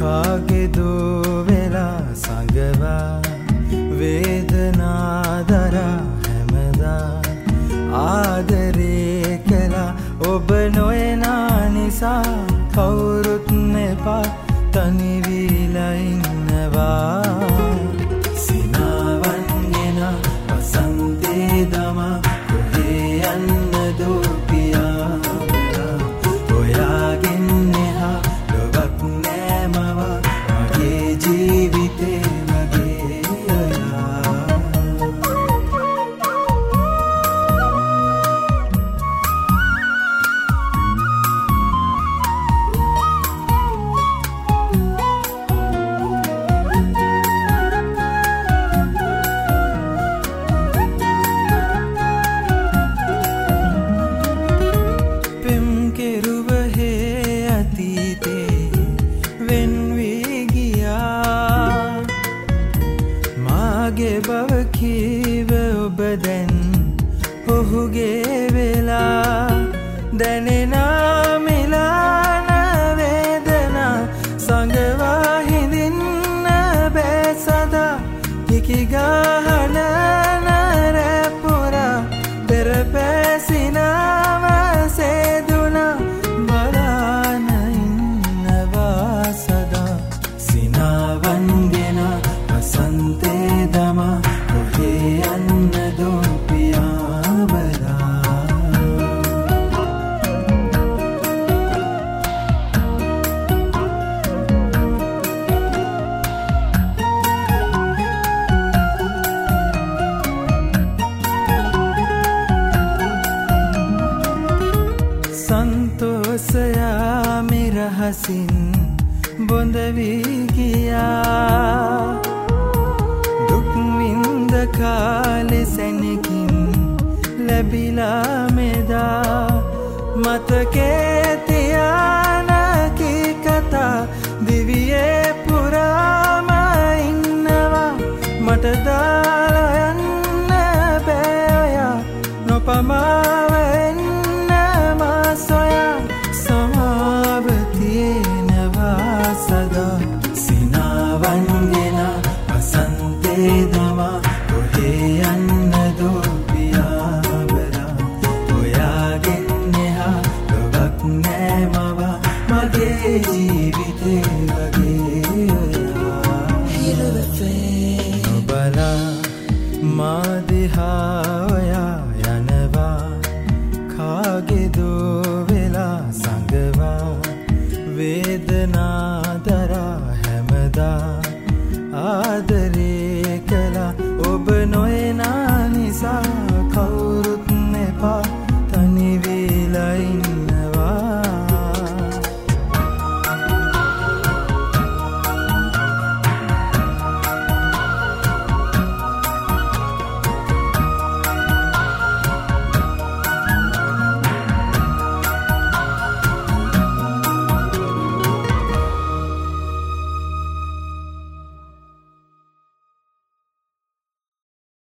කාගෙදෝ වෙලා සඟවා වේදනාදරා හැමදා ආදරේ කලා ඔබ නොයනා නිසා කවුරුත් එපා තනිවීලඉන්නවා ඔහුගේ වෙලා දැනෙනා මිරහසින් බොඳවී ගියා. දුක්වින්ද කාලෙ සැනකින් ලැබිලා මෙදා. මතකේ තියානකි කතා දිවියේ පුරාම ඉන්නවා. මට දාලයන්න බෑයා නොපමාවෙන්න ජීවිතේ වගේ හිරවෙේ නොබලා මාදිහාවයා යනවා. කාගෙදෝ වෙලා සඟවා. වේදනාදරා හැමදා. ආදර